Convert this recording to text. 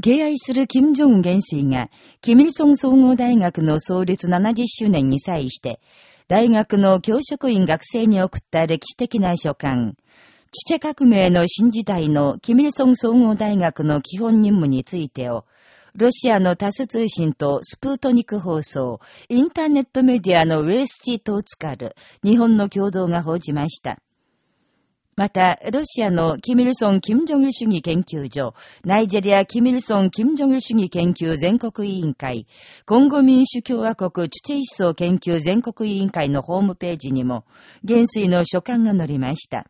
敬愛する金正恩元帥が、キミルソン総合大学の創立70周年に際して、大学の教職員学生に送った歴史的な書簡、チチェ革命の新時代のキミルソン総合大学の基本任務についてを、ロシアのタス通信とスプートニク放送、インターネットメディアのウェイスチートを使う日本の共同が報じました。また、ロシアのキミルソン・キム・ジョル主義研究所、ナイジェリア・キミルソン・キム・ジョル主義研究全国委員会、コンゴ民主共和国チュチェイ思想研究全国委員会のホームページにも、元帥の書簡が載りました。